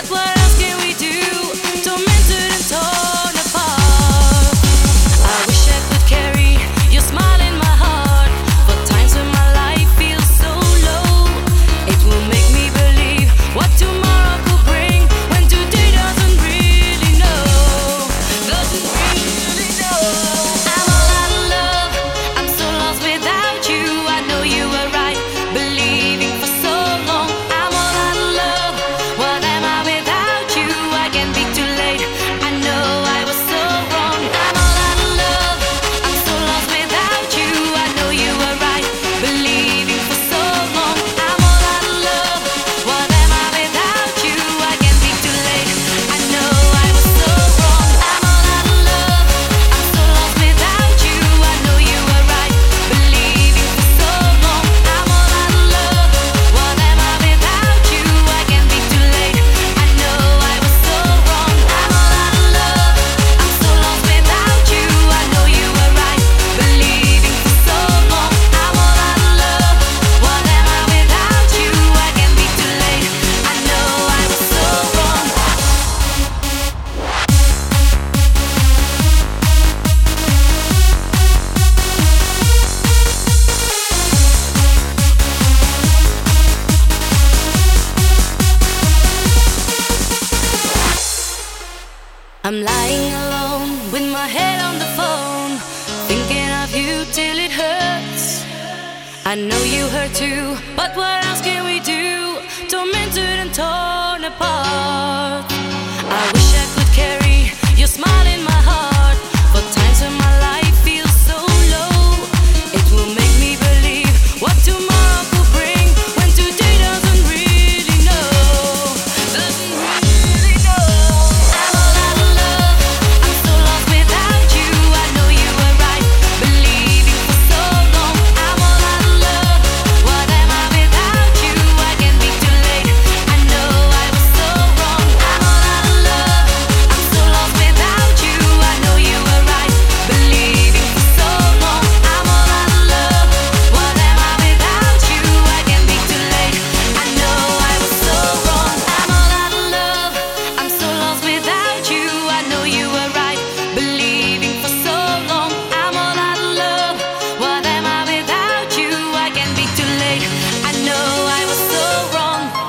God's love. I'm lying alone with my head on the phone, thinking of you till it hurts. I know you hurt too, but what else can we do? Tormented and torn apart.